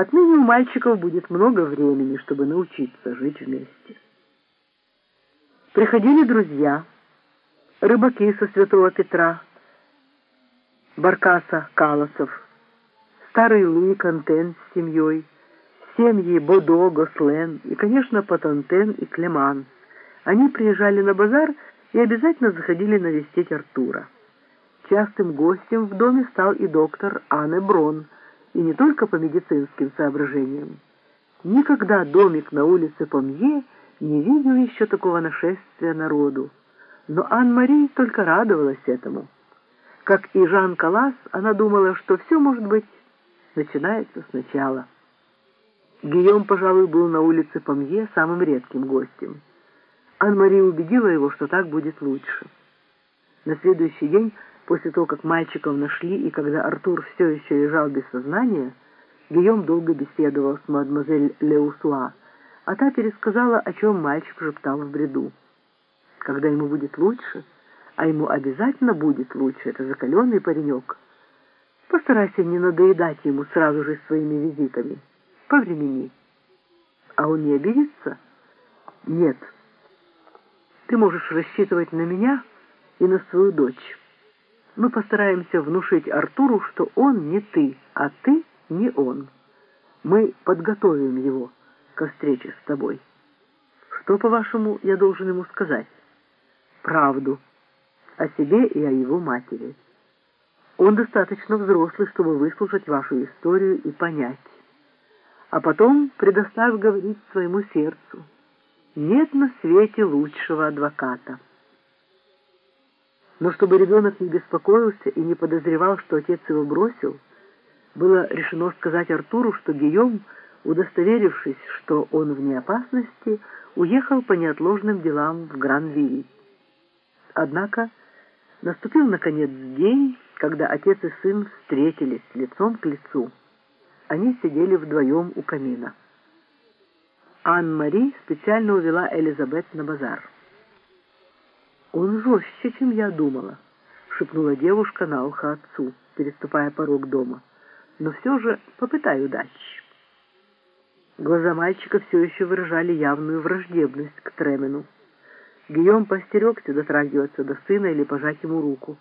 Отныне у мальчиков будет много времени, чтобы научиться жить вместе. Приходили друзья, рыбаки со Святого Петра, Баркаса Калосов, старый Луи Контен с семьей, семьи Бодо, Гослен и, конечно, Патантен и Клеман. Они приезжали на базар и обязательно заходили навестить Артура. Частым гостем в доме стал и доктор Анне Брон, и не только по медицинским соображениям. Никогда домик на улице Помье не видел еще такого нашествия народу. Но Ан-Мари только радовалась этому. Как и Жан Калас, она думала, что все, может быть, начинается сначала. Гийом, пожалуй, был на улице Помье самым редким гостем. Ан-Мари убедила его, что так будет лучше. На следующий день, после того, как мальчиков нашли, и когда Артур все еще лежал без сознания, Гийом долго беседовал с мадемуазель Леусуа, а та пересказала, о чем мальчик шептал в бреду. Когда ему будет лучше, а ему обязательно будет лучше, это закаленный паренек, постарайся не надоедать ему сразу же своими визитами. Повремени. А он не обидится? Нет. Ты можешь рассчитывать на меня и на свою дочь. Мы постараемся внушить Артуру, что он не ты, а ты не он. Мы подготовим его ко встрече с тобой. Что, по-вашему, я должен ему сказать? Правду. О себе и о его матери. Он достаточно взрослый, чтобы выслушать вашу историю и понять. А потом предоставь говорить своему сердцу. Нет на свете лучшего адвоката. Но чтобы ребенок не беспокоился и не подозревал, что отец его бросил, было решено сказать Артуру, что Гийом — удостоверившись, что он вне опасности, уехал по неотложным делам в Гран-Вилли. Однако наступил, наконец, день, когда отец и сын встретились лицом к лицу. Они сидели вдвоем у камина. Ан-Мари специально увела Элизабет на базар. «Он жестче, чем я думала», — шепнула девушка на ухо отцу, переступая порог дома. «Но все же попытай удачи». Глаза мальчика все еще выражали явную враждебность к Тремену. Гийом постерегся дотрагиваться до сына или пожать ему руку.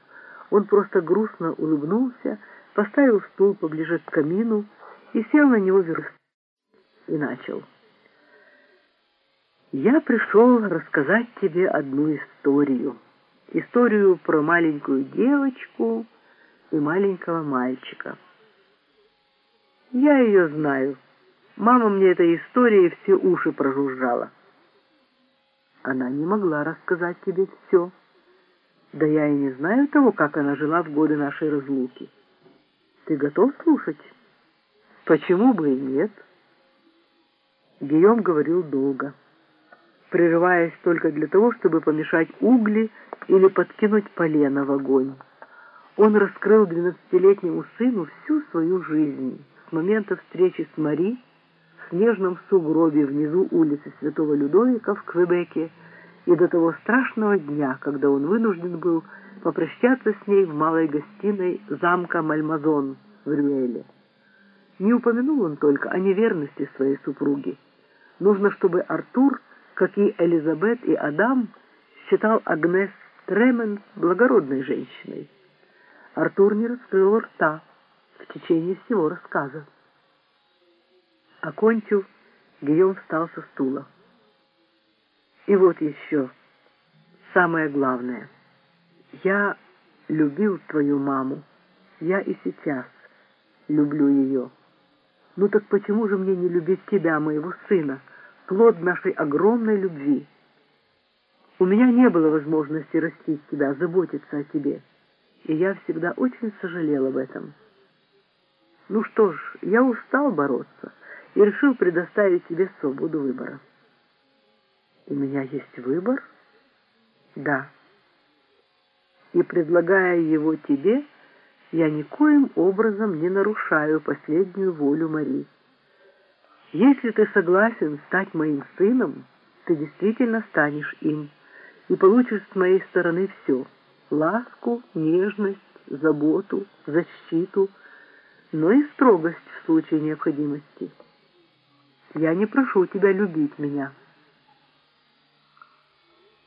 Он просто грустно улыбнулся, поставил стул поближе к камину и сел на него вверх и начал. «Я пришел рассказать тебе одну историю. Историю про маленькую девочку и маленького мальчика. Я ее знаю». Мама мне этой истории все уши прожужжала. Она не могла рассказать тебе все. Да я и не знаю того, как она жила в годы нашей разлуки. Ты готов слушать? Почему бы и нет? Гийом говорил долго, прерываясь только для того, чтобы помешать угли или подкинуть полено в огонь. Он раскрыл двенадцатилетнему сыну всю свою жизнь с момента встречи с Мари снежном сугробе внизу улицы Святого Людовика в Квебеке и до того страшного дня, когда он вынужден был попрощаться с ней в малой гостиной замка Мальмазон в Рюэле. Не упомянул он только о неверности своей супруги. Нужно, чтобы Артур, как и Элизабет и Адам, считал Агнес Тремен благородной женщиной. Артур не раскрыл рта в течение всего рассказа. Окончив, Гийом встал со стула. И вот еще самое главное. Я любил твою маму. Я и сейчас люблю ее. Ну так почему же мне не любить тебя, моего сына, плод нашей огромной любви? У меня не было возможности растить тебя, заботиться о тебе, и я всегда очень сожалел об этом. Ну что ж, я устал бороться и решил предоставить тебе свободу выбора. У меня есть выбор? Да. И предлагая его тебе, я никоим образом не нарушаю последнюю волю Мари. Если ты согласен стать моим сыном, ты действительно станешь им и получишь с моей стороны все — ласку, нежность, заботу, защиту — но и строгость в случае необходимости. Я не прошу тебя любить меня».